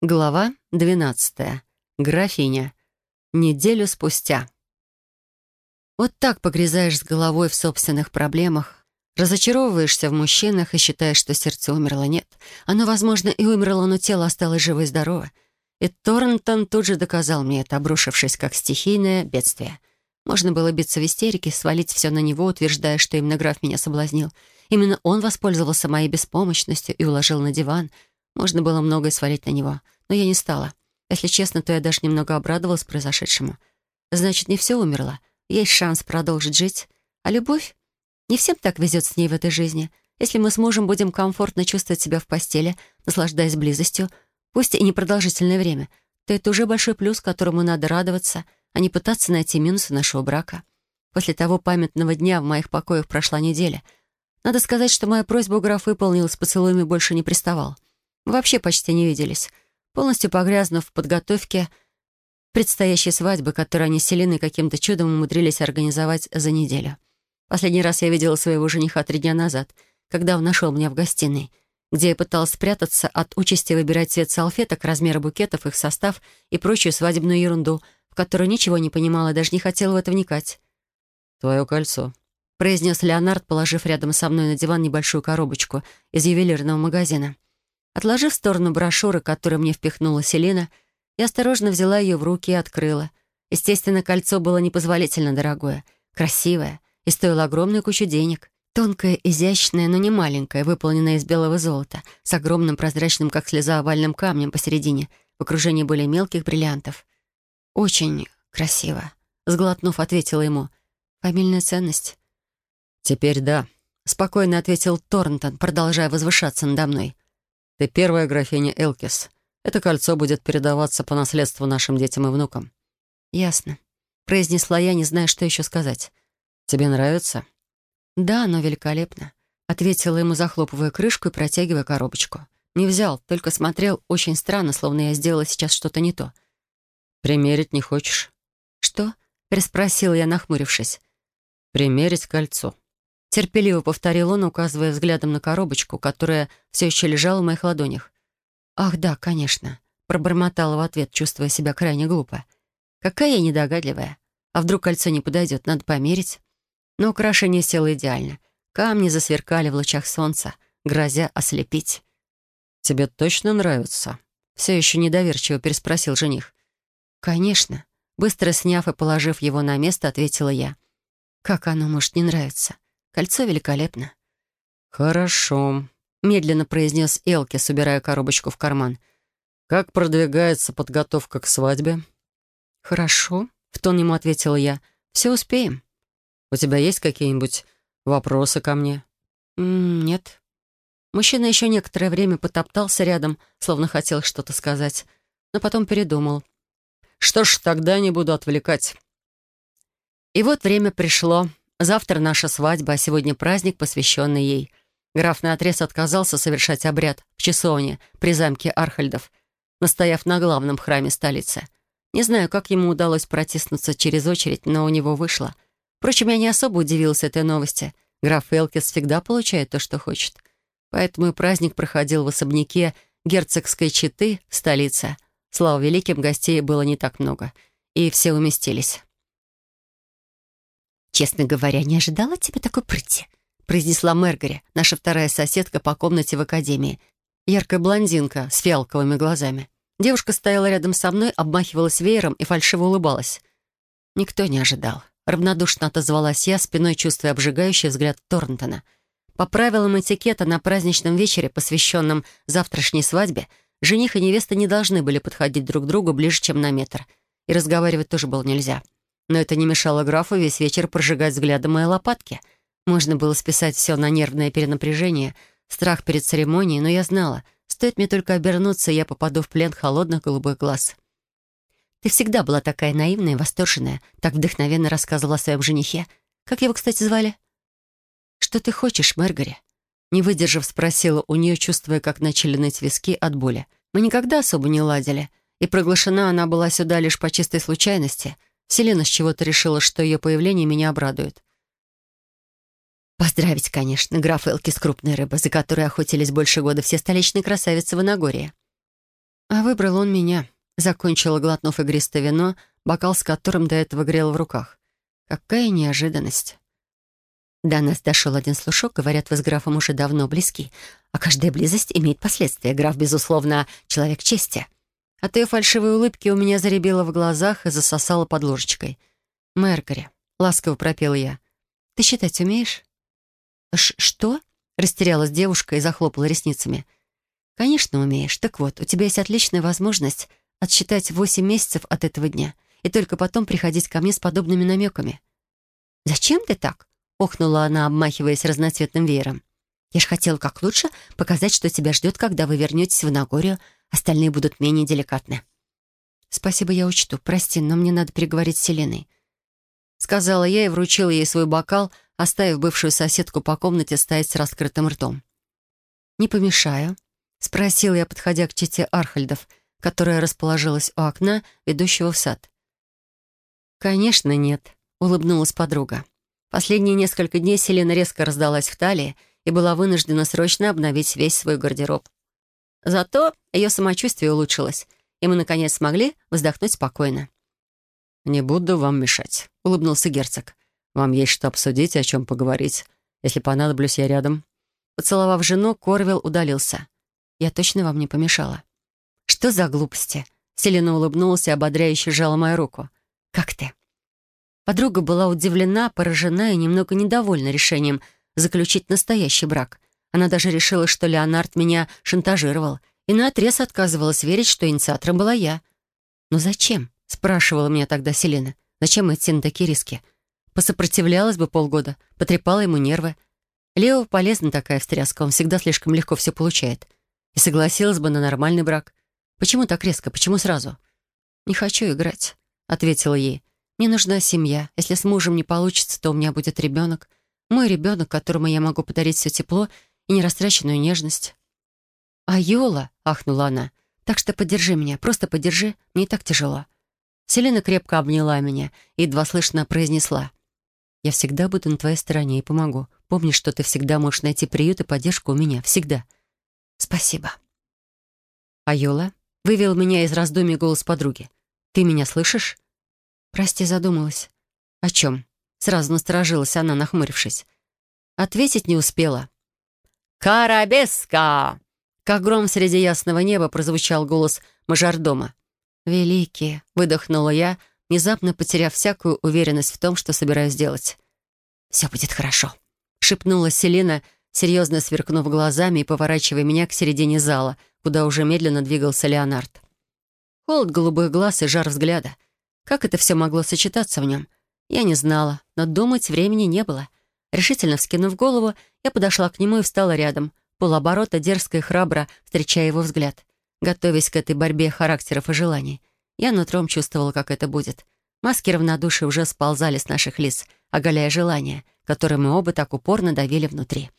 Глава 12. Графиня. Неделю спустя. Вот так погрязаешь с головой в собственных проблемах, разочаровываешься в мужчинах и считаешь, что сердце умерло. Нет, оно, возможно, и умерло, но тело осталось живо и здорово. И Торнтон тут же доказал мне это, обрушившись как стихийное бедствие. Можно было биться в истерике, свалить все на него, утверждая, что именно граф меня соблазнил. Именно он воспользовался моей беспомощностью и уложил на диван — можно было многое свалить на него, но я не стала. Если честно, то я даже немного обрадовалась произошедшему. Значит, не все умерло. Есть шанс продолжить жить. А любовь? Не всем так везет с ней в этой жизни. Если мы с мужем будем комфортно чувствовать себя в постели, наслаждаясь близостью, пусть и непродолжительное время, то это уже большой плюс, которому надо радоваться, а не пытаться найти минусы нашего брака. После того памятного дня в моих покоях прошла неделя. Надо сказать, что моя просьба граф выполнил, с поцелуями больше не приставал. Мы вообще почти не виделись, полностью погрязнув в подготовке предстоящей свадьбы, которую они с Селиной каким-то чудом умудрились организовать за неделю. Последний раз я видела своего жениха три дня назад, когда он нашел меня в гостиной, где я пыталась спрятаться от участи выбирать цвет салфеток, размеры букетов, их состав и прочую свадебную ерунду, в которую ничего не понимала и даже не хотела в это вникать. «Твое кольцо», — произнес Леонард, положив рядом со мной на диван небольшую коробочку из ювелирного магазина. Отложив в сторону брошюры, которую мне впихнула Селина, я осторожно взяла ее в руки и открыла. Естественно, кольцо было непозволительно дорогое, красивое и стоило огромную кучу денег. Тонкое, изящное, но не маленькое, выполненное из белого золота, с огромным прозрачным, как слеза, овальным камнем посередине, в окружении более мелких бриллиантов. «Очень красиво», — сглотнув, ответила ему. «Фамильная ценность?» «Теперь да», — спокойно ответил Торнтон, продолжая возвышаться надо мной. Ты первая графиня Элкис. Это кольцо будет передаваться по наследству нашим детям и внукам». «Ясно», — произнесла я, не зная, что еще сказать. «Тебе нравится?» «Да, но великолепно», — ответила ему, захлопывая крышку и протягивая коробочку. Не взял, только смотрел очень странно, словно я сделала сейчас что-то не то. «Примерить не хочешь?» «Что?» — переспросила я, нахмурившись. «Примерить кольцо», Терпеливо повторил он, указывая взглядом на коробочку, которая все еще лежала в моих ладонях. «Ах, да, конечно», — пробормотала в ответ, чувствуя себя крайне глупо. «Какая я недогадливая. А вдруг кольцо не подойдет, надо померить?» Но украшение село идеально. Камни засверкали в лучах солнца, грозя ослепить. «Тебе точно нравится?» Все еще недоверчиво переспросил жених. «Конечно». Быстро сняв и положив его на место, ответила я. «Как оно может не нравиться?» Кольцо великолепно». «Хорошо», — медленно произнес Элкис, убирая коробочку в карман. «Как продвигается подготовка к свадьбе?» «Хорошо», — в тон ему ответила я. «Все успеем». «У тебя есть какие-нибудь вопросы ко мне?» «Нет». Мужчина еще некоторое время потоптался рядом, словно хотел что-то сказать, но потом передумал. «Что ж, тогда не буду отвлекать». И вот время пришло. Завтра наша свадьба, а сегодня праздник, посвященный ей. Граф наотрез отказался совершать обряд в часовне при замке Архальдов, настояв на главном храме столицы. Не знаю, как ему удалось протиснуться через очередь, но у него вышло. Впрочем, я не особо удивился этой новости. Граф Элкис всегда получает то, что хочет. Поэтому и праздник проходил в особняке герцогской четы в столице. Слава великим, гостей было не так много, и все уместились. «Честно говоря, не ожидала тебя такой прыти», произнесла Мэргари, наша вторая соседка по комнате в академии. Яркая блондинка с фиалковыми глазами. Девушка стояла рядом со мной, обмахивалась веером и фальшиво улыбалась. Никто не ожидал. Равнодушно отозвалась я, спиной чувствуя обжигающий взгляд Торнтона. По правилам этикета на праздничном вечере, посвященном завтрашней свадьбе, жених и невеста не должны были подходить друг к другу ближе, чем на метр. И разговаривать тоже было нельзя. — но это не мешало графу весь вечер прожигать взглядом мои лопатки. Можно было списать все на нервное перенапряжение, страх перед церемонией, но я знала, стоит мне только обернуться, я попаду в плен холодных голубых глаз. «Ты всегда была такая наивная и восторженная», так вдохновенно рассказывала о своем женихе. Как его, кстати, звали? «Что ты хочешь, Мэргари?» Не выдержав, спросила у нее, чувствуя, как начали ныть виски от боли. Мы никогда особо не ладили, и приглашена она была сюда лишь по чистой случайности — Селена с чего-то решила, что ее появление меня обрадует. Поздравить, конечно, граф Элкис крупной рыбы, за которой охотились больше года все столичные красавицы в Иногорье. А выбрал он меня. Закончила, глотнув игристое вино, бокал с которым до этого грел в руках. Какая неожиданность. До нас дошел один слушок, говорят, вы с графом уже давно близки, а каждая близость имеет последствия. Граф, безусловно, человек чести. От ее фальшивой улыбки у меня заребило в глазах и засосало под ложечкой. «Мэргари», — ласково пропел я, — «ты считать умеешь?» Ш «Что?» — растерялась девушка и захлопала ресницами. «Конечно умеешь. Так вот, у тебя есть отличная возможность отсчитать восемь месяцев от этого дня и только потом приходить ко мне с подобными намеками». «Зачем ты так?» — охнула она, обмахиваясь разноцветным веером. «Я ж хотела как лучше показать, что тебя ждет, когда вы вернетесь в Нагорию. Остальные будут менее деликатны». «Спасибо, я учту. Прости, но мне надо переговорить с Селеной». Сказала я и вручила ей свой бокал, оставив бывшую соседку по комнате стоять с раскрытым ртом. «Не помешаю?» — спросила я, подходя к чете Архальдов, которая расположилась у окна, ведущего в сад. «Конечно, нет», — улыбнулась подруга. Последние несколько дней Селена резко раздалась в талии и была вынуждена срочно обновить весь свой гардероб. Зато ее самочувствие улучшилось, и мы, наконец, смогли вздохнуть спокойно. «Не буду вам мешать», — улыбнулся герцог. «Вам есть что обсудить и о чем поговорить. Если понадоблюсь, я рядом». Поцеловав жену, Корвилл удалился. «Я точно вам не помешала?» «Что за глупости?» Селена улыбнулась и ободряюще сжала мою руку. «Как ты?» Подруга была удивлена, поражена и немного недовольна решением заключить настоящий брак. Она даже решила, что Леонард меня шантажировал, и наотрез отказывалась верить, что инициатором была я. «Но зачем?» — спрашивала меня тогда Селена. «Зачем идти на такие риски?» Посопротивлялась бы полгода, потрепала ему нервы. Лео полезна такая встряска, он всегда слишком легко все получает. И согласилась бы на нормальный брак. Почему так резко, почему сразу? «Не хочу играть», — ответила ей. Мне нужна семья. Если с мужем не получится, то у меня будет ребенок. Мой ребенок, которому я могу подарить все тепло и нерастраченную нежность. «А Йола?» — ахнула она. «Так что поддержи меня, просто поддержи, мне так тяжело». Селена крепко обняла меня и едва слышно произнесла. «Я всегда буду на твоей стороне и помогу. Помни, что ты всегда можешь найти приют и поддержку у меня. Всегда». «Спасибо». «А Йола?» — вывел меня из раздумий голос подруги. «Ты меня слышишь?» «Прости, задумалась». «О чем?» Сразу насторожилась она, нахмурившись. Ответить не успела. «Карабеска!» Как гром среди ясного неба прозвучал голос мажордома. «Великие!» — выдохнула я, внезапно потеряв всякую уверенность в том, что собираюсь делать. «Все будет хорошо», — шепнула Селина, серьезно сверкнув глазами и поворачивая меня к середине зала, куда уже медленно двигался Леонард. Холод голубых глаз и жар взгляда — как это все могло сочетаться в нем? Я не знала, но думать времени не было. Решительно вскинув голову, я подошла к нему и встала рядом, полоборота, дерзко и храбро, встречая его взгляд. Готовясь к этой борьбе характеров и желаний, я нутром чувствовала, как это будет. Маски равнодушия уже сползали с наших лиц, оголяя желания, которые мы оба так упорно давили внутри.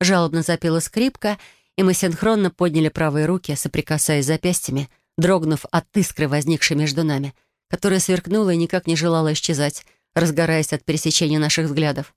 Жалобно запела скрипка, и мы синхронно подняли правые руки, соприкасаясь запястьями, дрогнув от искры, возникшей между нами — которая сверкнула и никак не желала исчезать, разгораясь от пересечения наших взглядов.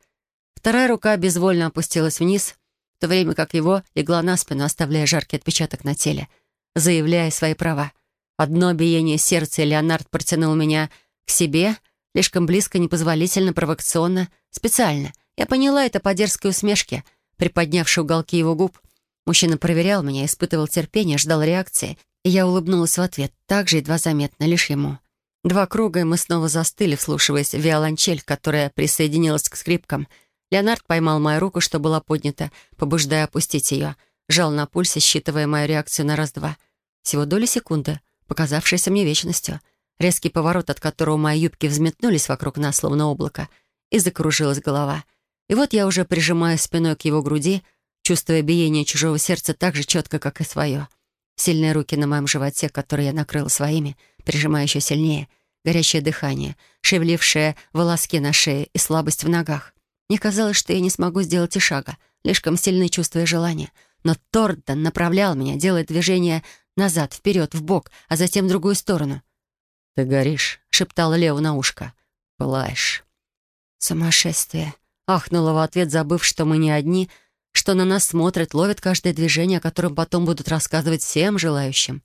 Вторая рука безвольно опустилась вниз, в то время как его легла на спину, оставляя жаркий отпечаток на теле, заявляя свои права. Одно биение сердца, Леонард протянул меня к себе, слишком близко, непозволительно, провокационно, специально. Я поняла это по дерзкой усмешке, приподнявшей уголки его губ. Мужчина проверял меня, испытывал терпение, ждал реакции, и я улыбнулась в ответ, так же едва заметно, лишь ему. Два круга, и мы снова застыли, вслушиваясь в виолончель, которая присоединилась к скрипкам. Леонард поймал мою руку, что была поднята, побуждая опустить ее. Жал на пульсе, считывая мою реакцию на раз-два. Всего доли секунды, показавшейся мне вечностью. Резкий поворот, от которого мои юбки взметнулись вокруг нас, словно облако, и закружилась голова. И вот я уже прижимаю спиной к его груди, чувствуя биение чужого сердца так же четко, как и свое. Сильные руки на моем животе, которые я накрыла своими, прижимая еще сильнее, горячее дыхание, шевелившее волоски на шее и слабость в ногах. Мне казалось, что я не смогу сделать и шага, слишком сильные чувства и желания. Но Тордон направлял меня, делая движение назад, вперед, в бок, а затем в другую сторону. «Ты горишь», — шептала Лео на ушко. «Пылаешь». «Сумасшествие», — ахнула в ответ, забыв, что мы не одни — что на нас смотрят, ловят каждое движение, о котором потом будут рассказывать всем желающим.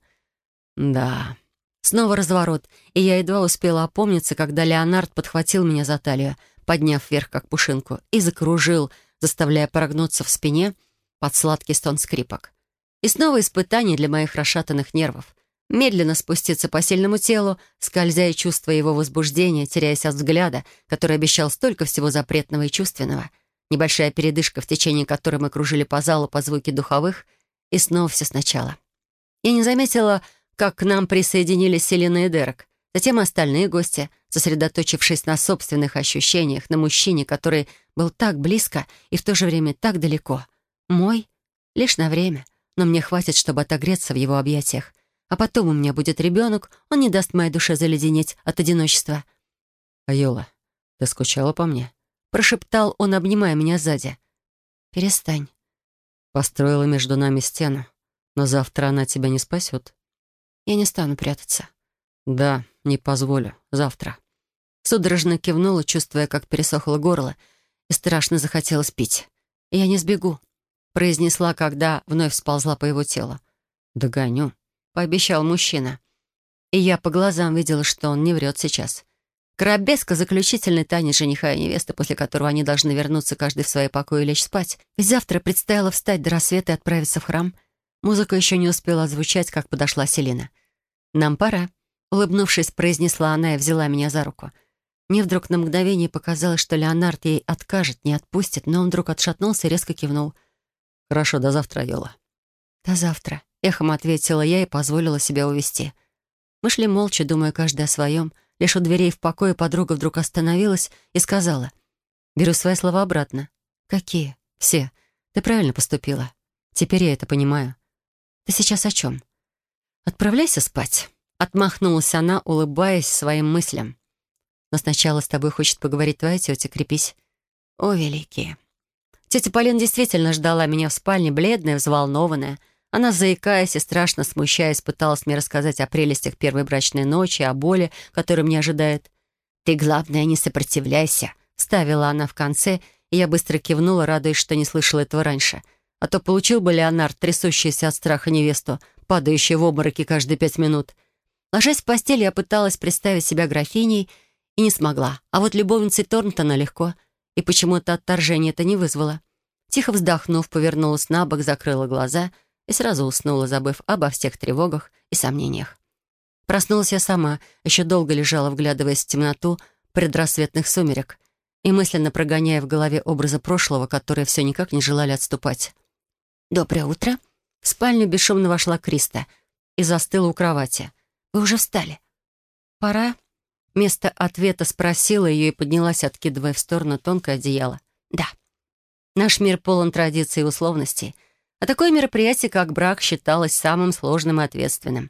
Да. Снова разворот, и я едва успела опомниться, когда Леонард подхватил меня за талию, подняв вверх как пушинку, и закружил, заставляя прогнуться в спине под сладкий стон скрипок. И снова испытание для моих расшатанных нервов. Медленно спуститься по сильному телу, скользя и чувствуя его возбуждения, теряясь от взгляда, который обещал столько всего запретного и чувственного. Небольшая передышка, в течение которой мы кружили по залу по звуке духовых, и снова все сначала. Я не заметила, как к нам присоединились Селина и Дерек. Затем остальные гости, сосредоточившись на собственных ощущениях, на мужчине, который был так близко и в то же время так далеко. Мой — лишь на время, но мне хватит, чтобы отогреться в его объятиях. А потом у меня будет ребенок, он не даст моей душе заледенеть от одиночества. «Айола, ты скучала по мне?» — прошептал он, обнимая меня сзади. «Перестань». Построила между нами стену, но завтра она тебя не спасет. Я не стану прятаться. Да, не позволю. Завтра. Судорожно кивнула, чувствуя, как пересохло горло, и страшно захотелось пить. «Я не сбегу», — произнесла, когда вновь сползла по его телу. «Догоню», — пообещал мужчина. И я по глазам видела, что он не врет сейчас. Карабеска — заключительный танец жениха и невесты, после которого они должны вернуться каждый в свои покои и лечь спать. Ведь завтра предстояло встать до рассвета и отправиться в храм — Музыка еще не успела звучать, как подошла Селина. «Нам пора», — улыбнувшись, произнесла она и взяла меня за руку. Мне вдруг на мгновение показалось, что Леонард ей откажет, не отпустит, но он вдруг отшатнулся и резко кивнул. «Хорошо, до завтра, Йола». «До завтра», — эхом ответила я и позволила себя увести. Мы шли молча, думая каждый о своем. Лишь у дверей в покое подруга вдруг остановилась и сказала. «Беру свои слова обратно». «Какие?» «Все. Ты правильно поступила. Теперь я это понимаю. Ты сейчас о чем? Отправляйся спать. Отмахнулась она, улыбаясь своим мыслям. Но сначала с тобой хочет поговорить твоя тетя, крепись. О, великие. Тетя Полина действительно ждала меня в спальне, бледная, взволнованная. Она, заикаясь и страшно смущаясь, пыталась мне рассказать о прелестях первой брачной ночи, о боли, которая меня ожидает. «Ты, главное, не сопротивляйся», — ставила она в конце, и я быстро кивнула, радуясь, что не слышала этого раньше — а то получил бы Леонард, трясущийся от страха невесту, падающую в обмороки каждые пять минут. Ложась в постель, я пыталась представить себя графиней и не смогла. А вот любовницей Торнтона легко, и почему-то отторжение это не вызвало. Тихо вздохнув, повернулась на бок, закрыла глаза и сразу уснула, забыв обо всех тревогах и сомнениях. Проснулась я сама, еще долго лежала, вглядываясь в темноту предрассветных сумерек и мысленно прогоняя в голове образы прошлого, которые все никак не желали отступать. «Доброе утро». В спальню бесшумно вошла Криста и застыла у кровати. «Вы уже встали?» «Пора?» Вместо ответа спросила ее и поднялась, откидывая в сторону тонкое одеяло. «Да. Наш мир полон традиций и условностей, а такое мероприятие, как брак, считалось самым сложным и ответственным.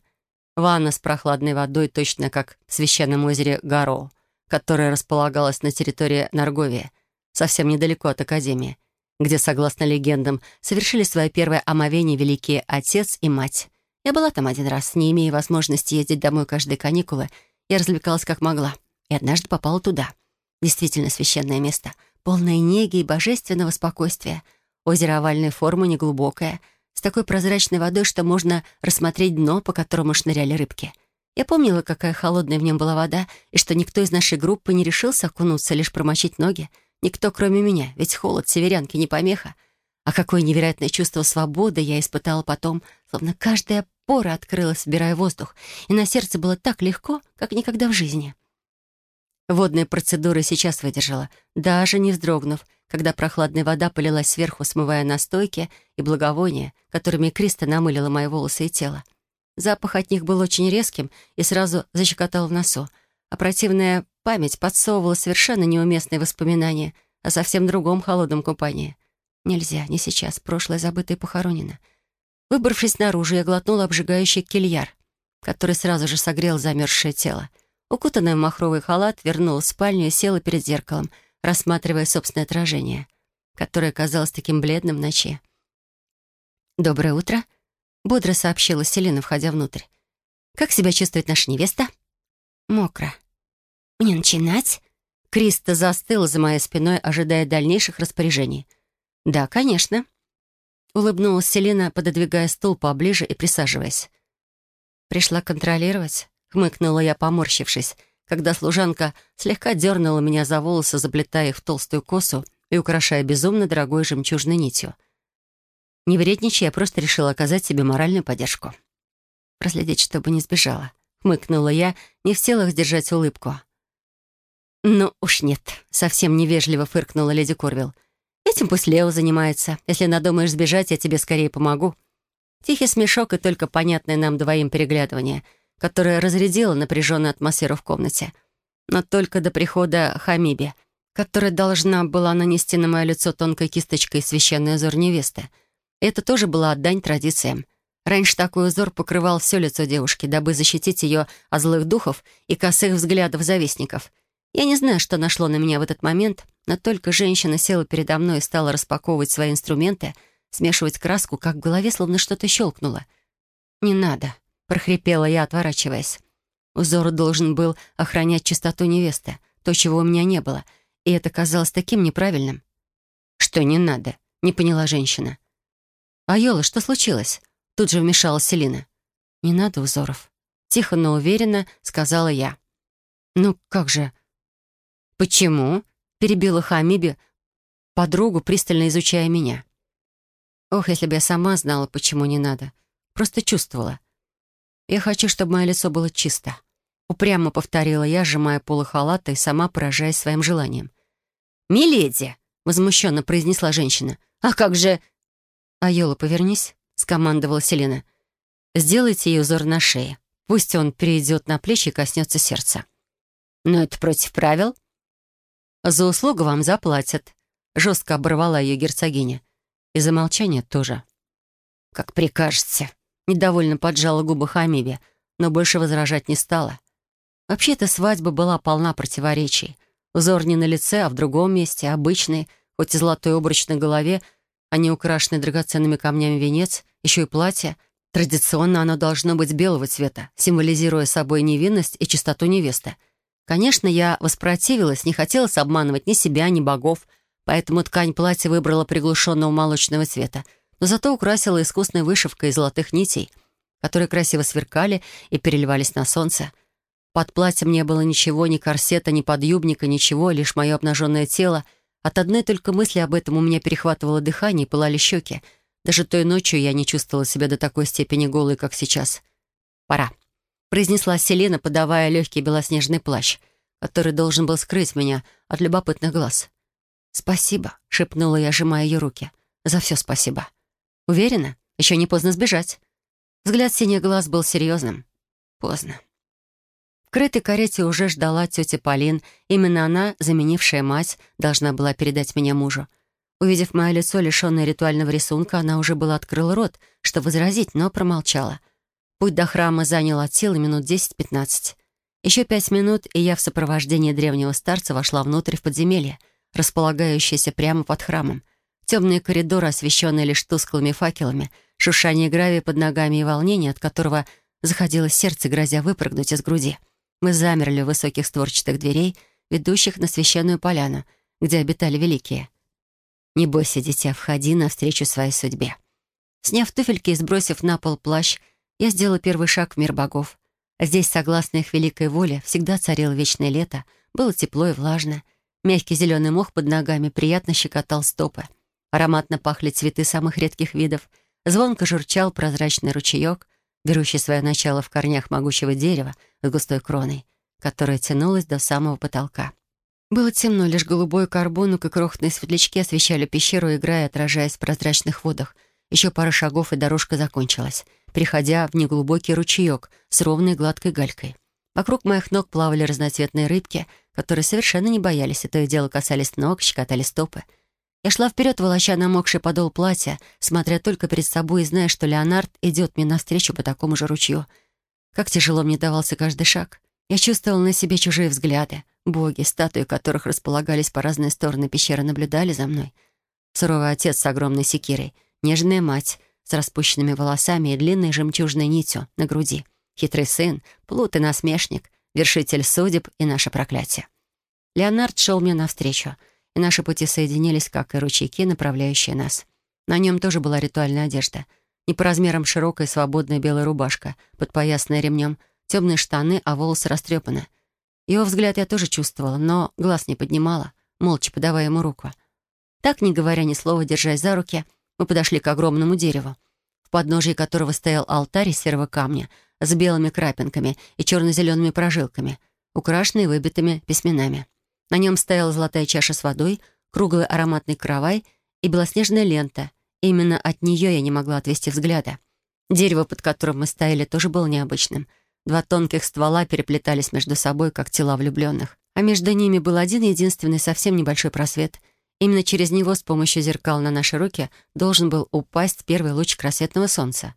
Ванна с прохладной водой, точно как в священном озере Гароу, которое располагалось на территории Нарговия, совсем недалеко от Академии где, согласно легендам, совершили свое первое омовение великий отец и мать. Я была там один раз, не имея возможности ездить домой каждые каникулы. Я развлекалась как могла. И однажды попала туда. Действительно священное место, полное неги и божественного спокойствия. Озеро овальной формы, неглубокое, с такой прозрачной водой, что можно рассмотреть дно, по которому шныряли рыбки. Я помнила, какая холодная в нем была вода, и что никто из нашей группы не решился окунуться, лишь промочить ноги. Никто, кроме меня, ведь холод северянки не помеха. А какое невероятное чувство свободы я испытала потом, словно каждая пора открылась, вбирая воздух, и на сердце было так легко, как никогда в жизни. Водные процедуры сейчас выдержала, даже не вздрогнув, когда прохладная вода полилась сверху, смывая настойки и благовония, которыми Криста намылила мои волосы и тело. Запах от них был очень резким и сразу защекотал в носу, а противная Память подсовывала совершенно неуместные воспоминания о совсем другом холодном купании. Нельзя, не сейчас, прошлое забытое похоронено. Выбравшись наружу, я глотнула обжигающий кильяр, который сразу же согрел замерзшее тело. Укутанная в махровый халат, вернулась в спальню и села перед зеркалом, рассматривая собственное отражение, которое казалось таким бледным в ночи. «Доброе утро», — бодро сообщила Селина, входя внутрь. «Как себя чувствует наша невеста?» «Мокро», «Мне начинать?» Криста застыла за моей спиной, ожидая дальнейших распоряжений. «Да, конечно». Улыбнулась Селина, пододвигая стул поближе и присаживаясь. Пришла контролировать?» — хмыкнула я, поморщившись, когда служанка слегка дернула меня за волосы, заплетая их в толстую косу и украшая безумно дорогой жемчужной нитью. Не вредничай, я просто решила оказать себе моральную поддержку. Проследить, чтобы не сбежала. Хмыкнула я, не в силах сдержать улыбку. «Ну уж нет», — совсем невежливо фыркнула леди Корвилл. «Этим пусть Лео занимается. Если надумаешь сбежать, я тебе скорее помогу». Тихий смешок и только понятное нам двоим переглядывание, которое разрядило напряженную атмосферу в комнате. Но только до прихода Хамиби, которая должна была нанести на мое лицо тонкой кисточкой священный узор невесты. это тоже была отдань традициям. Раньше такой узор покрывал все лицо девушки, дабы защитить ее от злых духов и косых взглядов завистников. Я не знаю, что нашло на меня в этот момент, но только женщина села передо мной и стала распаковывать свои инструменты — смешивать краску, как в голове словно что-то щелкнуло. «Не надо», — прохрипела я, отворачиваясь. Узор должен был охранять чистоту невесты, то, чего у меня не было, и это казалось таким неправильным. «Что не надо?» — не поняла женщина. «Айола, что случилось?» — тут же вмешалась Селина. «Не надо узоров». Тихо, но уверенно сказала я. «Ну как же?» «Почему?» — перебила Хамиби, подругу, пристально изучая меня. Ох, если бы я сама знала, почему не надо. Просто чувствовала. Я хочу, чтобы мое лицо было чисто. Упрямо повторила я, сжимая полы халата и сама поражаясь своим желанием. «Миледи!» — возмущенно произнесла женщина. «А как же...» «Айола, повернись», — скомандовала Селена. «Сделайте ей узор на шее. Пусть он перейдет на плечи и коснется сердца». «Но это против правил». «За услугу вам заплатят», — жестко оборвала ее герцогиня. И за молчание тоже. «Как прикажете», — недовольно поджала губы Хамиби, но больше возражать не стала. Вообще-то свадьба была полна противоречий. Узор не на лице, а в другом месте, обычный, хоть и золотой обруч на голове, а не украшенный драгоценными камнями венец, еще и платье. Традиционно оно должно быть белого цвета, символизируя собой невинность и чистоту невесты. Конечно, я воспротивилась, не хотелось обманывать ни себя, ни богов — поэтому ткань платья выбрала приглушенного молочного цвета, но зато украсила искусной вышивкой из золотых нитей, которые красиво сверкали и переливались на солнце. Под платьем не было ничего, ни корсета, ни подъюбника, ничего, лишь мое обнаженное тело. От одной только мысли об этом у меня перехватывало дыхание и пылали щеки. Даже той ночью я не чувствовала себя до такой степени голой, как сейчас. «Пора», — произнесла Селена, подавая легкий белоснежный плащ, который должен был скрыть меня от любопытных глаз. «Спасибо», — шепнула я, сжимая ее руки. «За все спасибо». «Уверена? Еще не поздно сбежать». Взгляд синих глаз был серьезным. Поздно. В крытой карете уже ждала тетя Полин. Именно она, заменившая мать, должна была передать меня мужу. Увидев мое лицо, лишенное ритуального рисунка, она уже была открыла рот, чтобы возразить, но промолчала. Путь до храма занял от силы минут 10-15. Еще пять минут, и я в сопровождении древнего старца вошла внутрь в подземелье — располагающаяся прямо под храмом. Темные коридоры, освещенные лишь тусклыми факелами, шуршание гравия под ногами и волнение, от которого заходилось сердце, грозя выпрыгнуть из груди. Мы замерли у высоких створчатых дверей, ведущих на священную поляну, где обитали великие. «Не бойся, дитя, входи навстречу своей судьбе». Сняв туфельки и сбросив на пол плащ, я сделала первый шаг в мир богов. Здесь, согласно их великой воле, всегда царило вечное лето, было тепло и влажно — Мягкий зеленый мох под ногами приятно щекотал стопы. Ароматно пахли цветы самых редких видов. Звонко журчал прозрачный ручеек, берущий свое начало в корнях могучего дерева с густой кроной, которая тянулась до самого потолка. Было темно, лишь голубой карбонук и крохотные светлячки освещали пещеру, играя, отражаясь в прозрачных водах. Еще пара шагов, и дорожка закончилась, переходя в неглубокий ручеек с ровной гладкой галькой. Вокруг моих ног плавали разноцветные рыбки, которые совершенно не боялись, и то и дело касались ног, щекотали стопы. Я шла вперед, волоча намокший подол платья, смотря только перед собой и зная, что Леонард идет мне навстречу по такому же ручью. Как тяжело мне давался каждый шаг. Я чувствовала на себе чужие взгляды. Боги, статуи которых располагались по разные стороны пещеры, наблюдали за мной. Суровый отец с огромной секирой, нежная мать с распущенными волосами и длинной жемчужной нитью на груди — хитрый сын, плут и насмешник, вершитель судеб и наше проклятие. Леонард шел мне навстречу, и наши пути соединились, как и ручейки, направляющие нас. На нем тоже была ритуальная одежда. Не по размерам широкая свободная белая рубашка, подпоясанная ремнем, темные штаны, а волосы растрепаны. Его взгляд я тоже чувствовала, но глаз не поднимала, молча подавая ему руку. Так, не говоря ни слова, держась за руки, мы подошли к огромному дереву, в подножии которого стоял алтарь из серого камня с белыми крапинками и черно-зелеными прожилками, украшенный выбитыми письменами. На нем стояла золотая чаша с водой, круглый ароматный каравай и белоснежная лента. Именно от нее я не могла отвести взгляда. Дерево, под которым мы стояли, тоже было необычным. Два тонких ствола переплетались между собой, как тела влюбленных. А между ними был один единственный совсем небольшой просвет. Именно через него с помощью зеркал на наши руки должен был упасть первый луч рассветного солнца.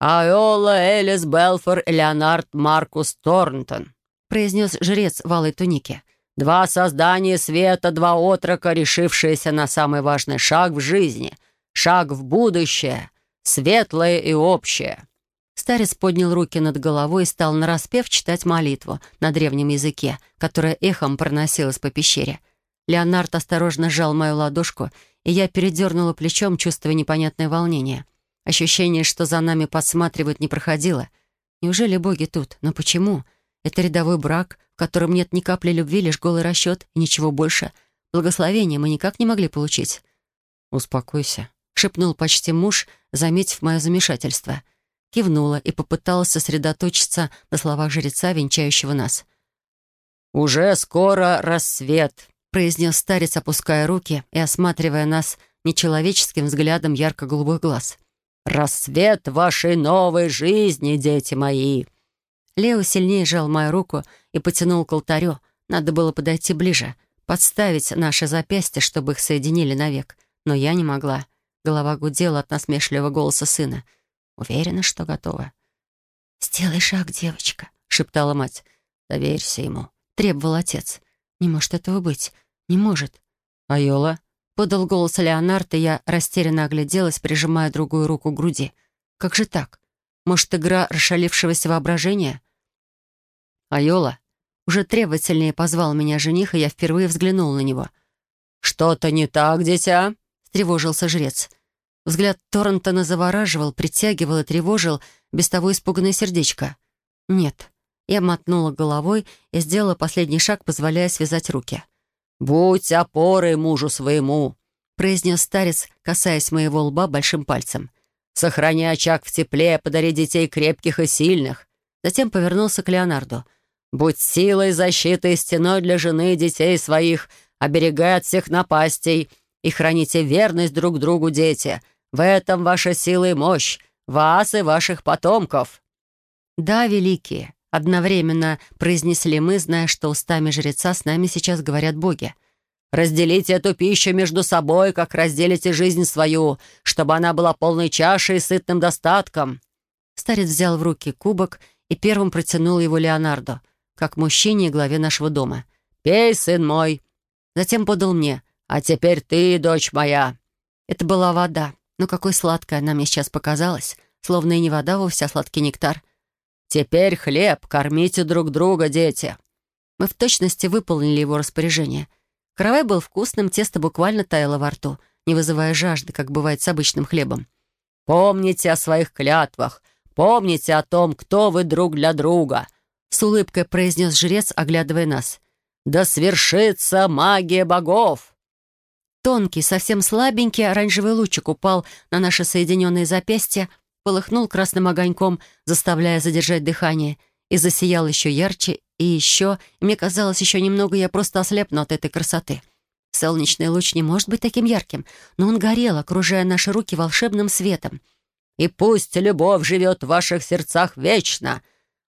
«Айола Элис Белфор Леонард Маркус Торнтон», произнес жрец в алой тунике. Два создания света, два отрока, решившиеся на самый важный шаг в жизни, шаг в будущее, светлое и общее. Старец поднял руки над головой и стал нараспев читать молитву на древнем языке, которая эхом проносилась по пещере. Леонард осторожно сжал мою ладошку, и я передернула плечом, чувствуя непонятное волнение. Ощущение, что за нами подсматривают, не проходило. Неужели боги тут? Но почему? Это рядовой брак, в котором нет ни капли любви, лишь голый расчет и ничего больше. Благословения мы никак не могли получить. «Успокойся», — шепнул почти муж, заметив мое замешательство. Кивнула и попыталась сосредоточиться на словах жреца, венчающего нас. «Уже скоро рассвет», — произнес старец, опуская руки и осматривая нас нечеловеческим взглядом ярко-голубых глаз. «Рассвет вашей новой жизни, дети мои!» Лео сильнее сжал мою руку и потянул к алтарю. Надо было подойти ближе, подставить наши запястья, чтобы их соединили навек. Но я не могла. Голова гудела от насмешливого голоса сына. Уверена, что готова. «Сделай шаг, девочка», — шептала мать. «Доверься ему», — требовал отец. «Не может этого быть. Не может». «Айола?» — подал голос Леонард, и я растерянно огляделась, прижимая другую руку к груди. «Как же так? Может, игра расшалившегося воображения?» «Айола!» Уже требовательнее позвал меня жених, и я впервые взглянул на него. «Что-то не так, дитя?» — встревожился жрец. Взгляд Торрентона завораживал, притягивал и тревожил без того испуганное сердечко. «Нет». Я мотнула головой и сделала последний шаг, позволяя связать руки. «Будь опорой мужу своему», — произнес старец, касаясь моего лба большим пальцем. «Сохрани очаг в тепле, подари детей крепких и сильных». Затем повернулся к Леонарду. Будь силой, защитой и стеной для жены и детей своих, оберегай от всех напастей и храните верность друг другу, дети. В этом ваша сила и мощь, вас и ваших потомков». «Да, великие», — одновременно произнесли мы, зная, что устами жреца с нами сейчас говорят боги. «Разделите эту пищу между собой, как разделите жизнь свою, чтобы она была полной чашей и сытным достатком». Старец взял в руки кубок и первым протянул его Леонарду — как мужчине и главе нашего дома. «Пей, сын мой!» Затем подал мне. «А теперь ты, дочь моя!» Это была вода, но какой сладкой она мне сейчас показалась, словно и не вода вовсе, а сладкий нектар. «Теперь хлеб, кормите друг друга, дети!» Мы в точности выполнили его распоряжение. Каравай был вкусным, тесто буквально таяло во рту, не вызывая жажды, как бывает с обычным хлебом. «Помните о своих клятвах, помните о том, кто вы друг для друга, с улыбкой произнес жрец, оглядывая нас. «Да свершится магия богов!» Тонкий, совсем слабенький оранжевый лучик упал на наши соединенные запястья, полыхнул красным огоньком, заставляя задержать дыхание, и засиял еще ярче и еще, и мне казалось, еще немного я просто ослепну от этой красоты. Солнечный луч не может быть таким ярким, но он горел, окружая наши руки волшебным светом. «И пусть любовь живет в ваших сердцах вечно!»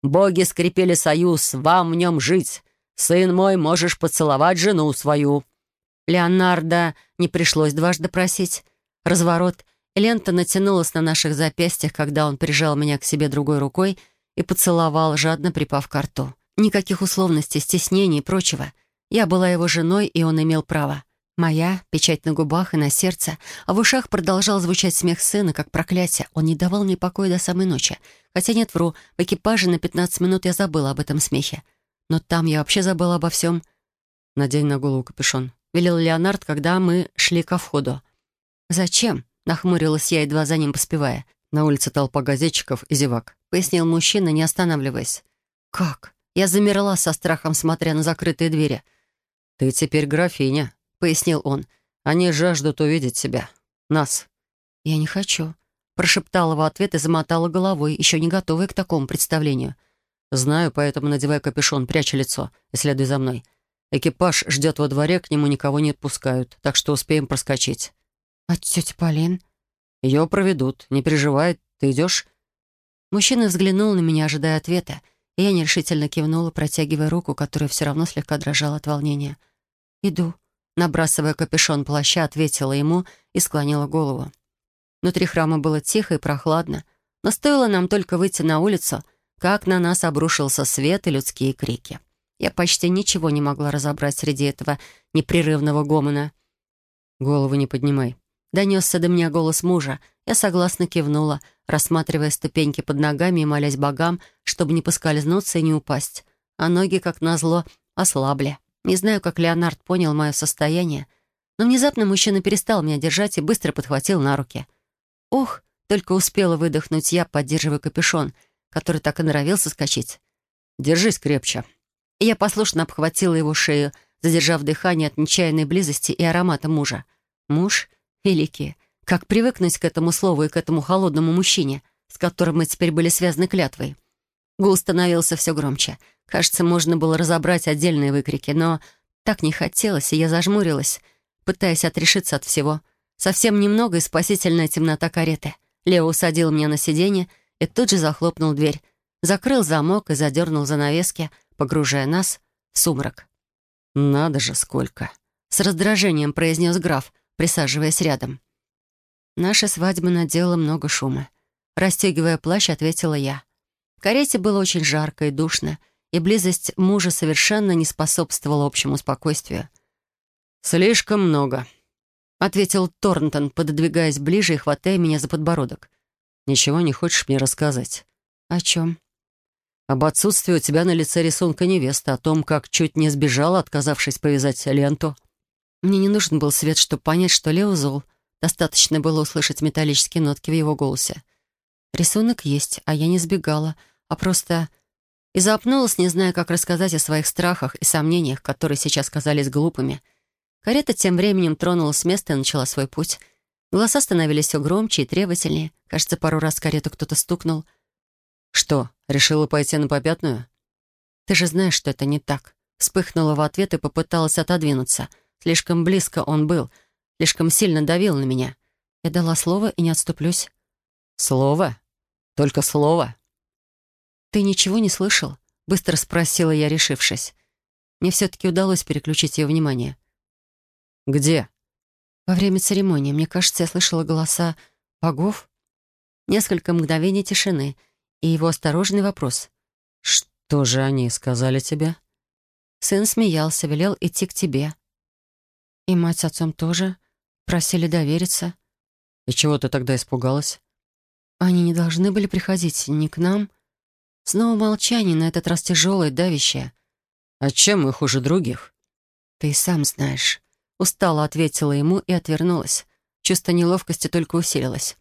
Боги скрепили союз, вам в нем жить. Сын мой, можешь поцеловать жену свою». Леонардо не пришлось дважды просить. Разворот. Лента натянулась на наших запястьях, когда он прижал меня к себе другой рукой и поцеловал, жадно припав к рту. Никаких условностей, стеснений и прочего. Я была его женой, и он имел право. Моя, печать на губах и на сердце, а в ушах продолжал звучать смех сына, как проклятие. Он не давал мне покоя до самой ночи. Хотя нет, вру, в экипаже на 15 минут я забыла об этом смехе. Но там я вообще забыла обо всем. «Надень на голову капюшон», — велел Леонард, когда мы шли ко входу. «Зачем?» — нахмурилась я, едва за ним поспевая. «На улице толпа газетчиков и зевак», — пояснил мужчина, не останавливаясь. «Как?» Я замерла со страхом, смотря на закрытые двери. «Ты теперь графиня», — пояснил он. «Они жаждут увидеть себя. Нас». «Я не хочу», — прошептала в ответ и замотала головой, еще не готовая к такому представлению. «Знаю, поэтому надевай капюшон, прячь лицо и следуй за мной. Экипаж ждет во дворе, к нему никого не отпускают, так что успеем проскочить». «А тетя Полин?» «Ее проведут. Не переживай. Ты идешь?» Мужчина взглянул на меня, ожидая ответа, и я нерешительно кивнула, протягивая руку, которая все равно слегка дрожала от волнения. «Иду», — набрасывая капюшон плаща, ответила ему и склонила голову. Внутри храма было тихо и прохладно, но стоило нам только выйти на улицу, как на нас обрушился свет и людские крики. Я почти ничего не могла разобрать среди этого непрерывного гомона. «Голову не поднимай», Донесся до меня голос мужа. Я согласно кивнула, рассматривая ступеньки под ногами и молясь богам, чтобы не поскользнуться и не упасть. А ноги, как назло, ослабли. Не знаю, как Леонард понял мое состояние, но внезапно мужчина перестал меня держать и быстро подхватил на руки. «Ух!» — только успела выдохнуть я, поддерживая капюшон, который так и норовил соскочить. «Держись крепче». Я послушно обхватила его шею, задержав дыхание от нечаянной близости и аромата мужа. Муж Великие, как привыкнуть к этому слову и к этому холодному мужчине, с которым мы теперь были связаны клятвой? Гул становился все громче. Кажется, можно было разобрать отдельные выкрики, но так не хотелось, и я зажмурилась, пытаясь отрешиться от всего. Совсем немного и спасительная темнота кареты. Лео усадил меня на сиденье и тут же захлопнул дверь, закрыл замок и задернул занавески, погружая нас в сумрак. «Надо же, сколько!» — с раздражением произнес граф, присаживаясь рядом. Наша свадьба наделала много шума. Растегивая плащ, ответила я. В карете было очень жарко и душно, и близость мужа совершенно не способствовала общему спокойствию. «Слишком много», — ответил Торнтон, пододвигаясь ближе и хватая меня за подбородок. «Ничего не хочешь мне рассказать?» «О чем?» «Об отсутствии у тебя на лице рисунка невесты, о том, как чуть не сбежала, отказавшись повязать ленту». Мне не нужен был свет, чтобы понять, что Лео зол. Достаточно было услышать металлические нотки в его голосе. Рисунок есть, а я не сбегала, а просто... И запнулась, не зная, как рассказать о своих страхах и сомнениях, которые сейчас казались глупыми. Карета тем временем тронулась с места и начала свой путь. Голоса становились все громче и требовательнее. Кажется, пару раз карету кто-то стукнул. «Что, решила пойти на попятную?» «Ты же знаешь, что это не так». Вспыхнула в ответ и попыталась отодвинуться — Слишком близко он был, слишком сильно давил на меня. Я дала слово и не отступлюсь. «Слово? Только слово?» «Ты ничего не слышал?» — быстро спросила я, решившись. Мне все-таки удалось переключить ее внимание. «Где?» «Во время церемонии. Мне кажется, я слышала голоса богов». Несколько мгновений тишины и его осторожный вопрос. «Что же они сказали тебе?» Сын смеялся, велел идти к тебе. И мать с отцом тоже просили довериться. И чего ты тогда испугалась? Они не должны были приходить ни к нам. Снова молчание, на этот раз тяжелое, давящее. А чем мы хуже других? Ты и сам знаешь. Устало ответила ему и отвернулась. Чувство неловкости только усилилось.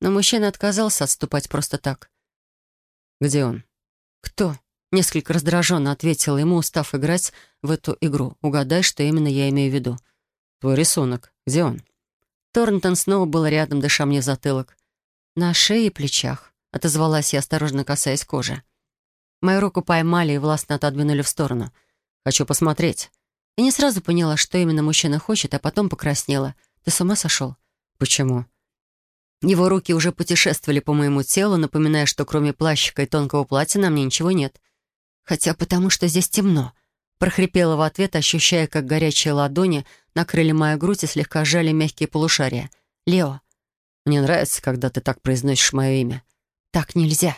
Но мужчина отказался отступать просто так. «Где он?» «Кто?» Несколько раздраженно ответила ему, устав играть в эту игру. «Угадай, что именно я имею в виду». «Твой рисунок. Где он?» Торнтон снова был рядом, дыша мне в затылок. «На шее и плечах», — отозвалась я, осторожно касаясь кожи. Мою руку поймали и властно отодвинули в сторону. «Хочу посмотреть». Я не сразу поняла, что именно мужчина хочет, а потом покраснела. «Ты с ума сошел?» «Почему?» Его руки уже путешествовали по моему телу, напоминая, что кроме плащика и тонкого платья на мне ничего нет. Хотя потому что здесь темно прохрипела в ответ, ощущая, как горячие ладони накрыли мою грудь и слегка сжали мягкие полушария. «Лео, мне нравится, когда ты так произносишь мое имя». «Так нельзя».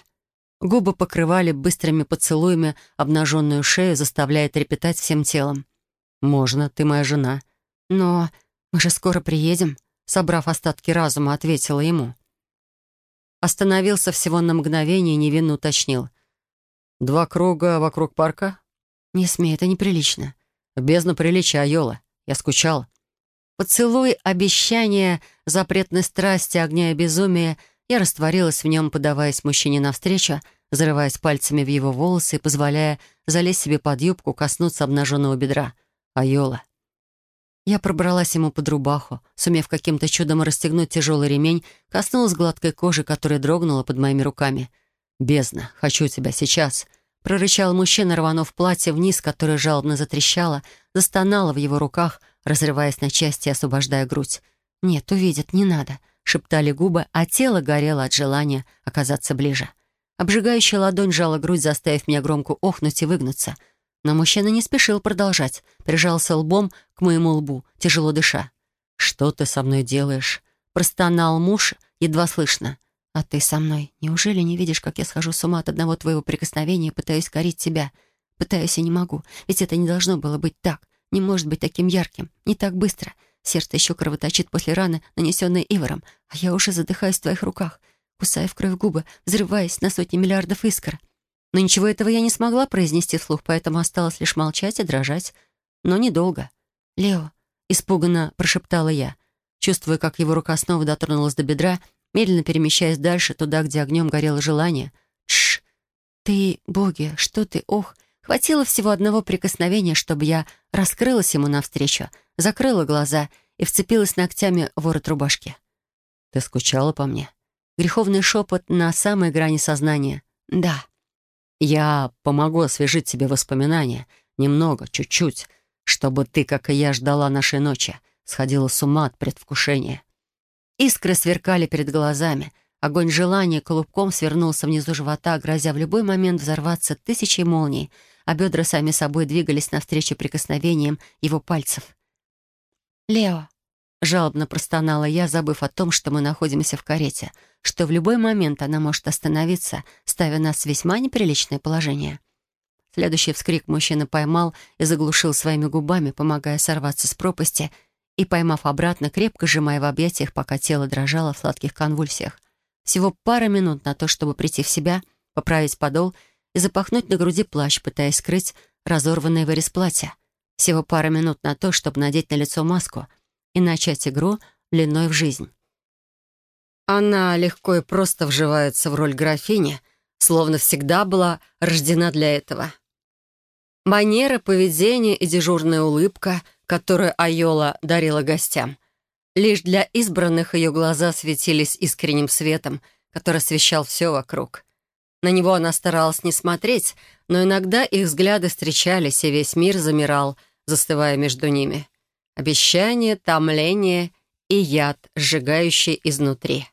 Губы покрывали быстрыми поцелуями обнаженную шею, заставляя трепетать всем телом. «Можно, ты моя жена». «Но мы же скоро приедем», — собрав остатки разума, ответила ему. Остановился всего на мгновение и невинно уточнил. «Два круга вокруг парка?» «Не смей, это неприлично». «В бездну приличия, Айола. Я скучал». Поцелуй, обещание, запретной страсти, огня и безумия, я растворилась в нем, подаваясь мужчине навстречу, зарываясь пальцами в его волосы и позволяя залезть себе под юбку, коснуться обнаженного бедра. Айола. Я пробралась ему под рубаху, сумев каким-то чудом расстегнуть тяжелый ремень, коснулась гладкой кожи, которая дрогнула под моими руками. «Бездна, хочу тебя сейчас!» Прорычал мужчина, рванув платье вниз, которое жалобно затрещало, застонало в его руках, разрываясь на части и освобождая грудь. «Нет, увидят, не надо», — шептали губы, а тело горело от желания оказаться ближе. Обжигающая ладонь жала грудь, заставив меня громко охнуть и выгнуться — но мужчина не спешил продолжать, прижался лбом к моему лбу, тяжело дыша. «Что ты со мной делаешь?» Простонал муж, едва слышно. «А ты со мной. Неужели не видишь, как я схожу с ума от одного твоего прикосновения и пытаюсь корить тебя? Пытаюсь и не могу, ведь это не должно было быть так. Не может быть таким ярким, не так быстро. Сердце еще кровоточит после раны, нанесенной Ивором, а я уже задыхаюсь в твоих руках, кусая в кровь губы, взрываясь на сотни миллиардов искр. Но ничего этого я не смогла произнести вслух, поэтому осталось лишь молчать и дрожать. Но недолго. «Лео», — испуганно прошептала я, чувствуя, как его рука снова дотронулась до бедра, медленно перемещаясь дальше, туда, где огнем горело желание. «Тш! Ты, боги, что ты, ох!» Хватило всего одного прикосновения, чтобы я раскрылась ему навстречу, закрыла глаза и вцепилась ногтями в ворот рубашки. «Ты скучала по мне?» Греховный шепот на самой грани сознания. «Да». Я помогу освежить тебе воспоминания. Немного, чуть-чуть. Чтобы ты, как и я, ждала нашей ночи. Сходила с ума от предвкушения. Искры сверкали перед глазами. Огонь желания клубком свернулся внизу живота, грозя в любой момент взорваться тысячей молний, а бедра сами собой двигались навстречу прикосновениям его пальцев. «Лео», Жалобно простонала я, забыв о том, что мы находимся в карете, что в любой момент она может остановиться, ставя нас в весьма неприличное положение. Следующий вскрик мужчина поймал и заглушил своими губами, помогая сорваться с пропасти, и, поймав обратно, крепко сжимая в объятиях, пока тело дрожало в сладких конвульсиях. Всего пара минут на то, чтобы прийти в себя, поправить подол и запахнуть на груди плащ, пытаясь скрыть разорванное вырез платья. Всего пара минут на то, чтобы надеть на лицо маску — и начать игру длиной в жизнь. Она легко и просто вживается в роль графини, словно всегда была рождена для этого. Манера, поведение и дежурная улыбка, которую Айола дарила гостям. Лишь для избранных ее глаза светились искренним светом, который освещал все вокруг. На него она старалась не смотреть, но иногда их взгляды встречались, и весь мир замирал, застывая между ними. Обещание, томление и яд, сжигающий изнутри.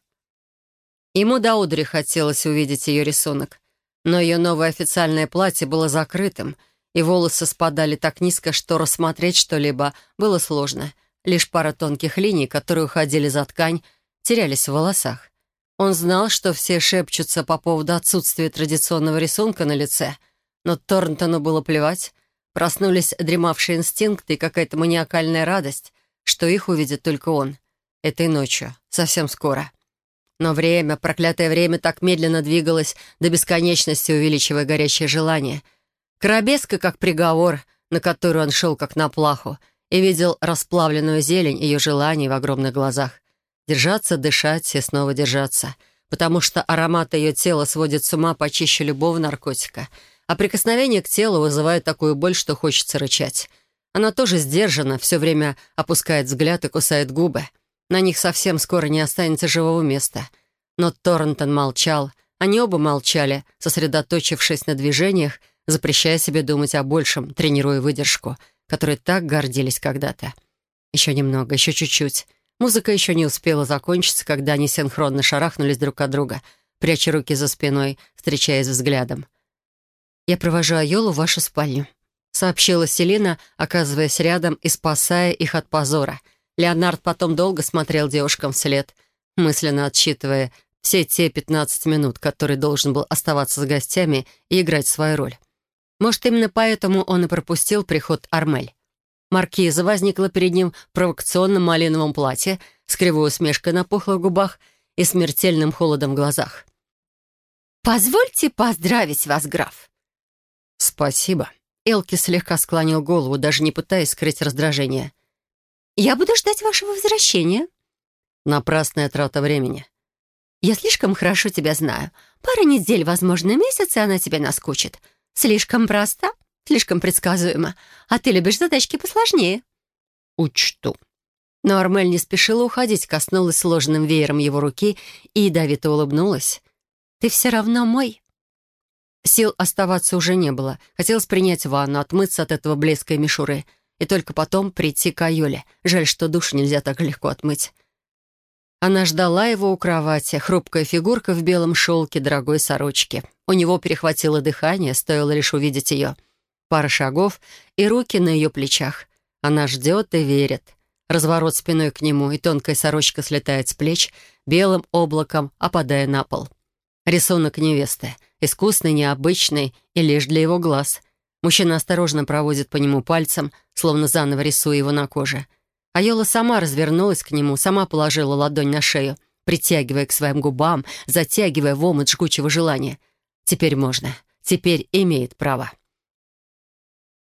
Ему до удри хотелось увидеть ее рисунок, но ее новое официальное платье было закрытым, и волосы спадали так низко, что рассмотреть что-либо было сложно. Лишь пара тонких линий, которые уходили за ткань, терялись в волосах. Он знал, что все шепчутся по поводу отсутствия традиционного рисунка на лице, но Торнтону было плевать. Проснулись дремавшие инстинкты и какая-то маниакальная радость, что их увидит только он. Этой ночью, совсем скоро. Но время, проклятое время, так медленно двигалось до бесконечности, увеличивая горящее желание. Коробеска, как приговор, на который он шел, как на плаху, и видел расплавленную зелень ее желаний в огромных глазах. Держаться, дышать и снова держаться, потому что аромат ее тела сводит с ума почище любого наркотика — а прикосновение к телу вызывает такую боль, что хочется рычать. Она тоже сдержана, все время опускает взгляд и кусает губы. На них совсем скоро не останется живого места. Но Торнтон молчал, они оба молчали, сосредоточившись на движениях, запрещая себе думать о большем, тренируя выдержку, которой так гордились когда-то. Еще немного, еще чуть-чуть. Музыка еще не успела закончиться, когда они синхронно шарахнулись друг от друга, пряча руки за спиной, встречаясь взглядом. «Я провожу Айолу в вашу спальню», — сообщила Селина, оказываясь рядом и спасая их от позора. Леонард потом долго смотрел девушкам вслед, мысленно отсчитывая все те 15 минут, которые должен был оставаться с гостями и играть свою роль. Может, именно поэтому он и пропустил приход Армель. Маркиза возникла перед ним в провокационном малиновом платье с кривой усмешкой на пухлых губах и смертельным холодом в глазах. «Позвольте поздравить вас, граф!» «Спасибо». Элки слегка склонил голову, даже не пытаясь скрыть раздражение. Я буду ждать вашего возвращения». «Напрасная трата времени». «Я слишком хорошо тебя знаю. Пара недель, возможно, месяц, и она тебе наскучит. Слишком проста, слишком предсказуема. А ты любишь задачки посложнее». «Учту». Но Армель не спешила уходить, коснулась сложенным веером его руки и ядовито улыбнулась. «Ты все равно мой». Сил оставаться уже не было. Хотелось принять ванну, отмыться от этого блеска и мишуры, и только потом прийти к Айоле. Жаль, что душу нельзя так легко отмыть. Она ждала его у кровати, хрупкая фигурка в белом шелке дорогой сорочки. У него перехватило дыхание, стоило лишь увидеть ее. Пара шагов и руки на ее плечах. Она ждет и верит. Разворот спиной к нему, и тонкая сорочка слетает с плеч, белым облаком опадая на пол. Рисунок невесты. Искусный, необычный и лишь для его глаз. Мужчина осторожно проводит по нему пальцем, словно заново рисуя его на коже. Айола сама развернулась к нему, сама положила ладонь на шею, притягивая к своим губам, затягивая в омут жгучего желания. Теперь можно. Теперь имеет право.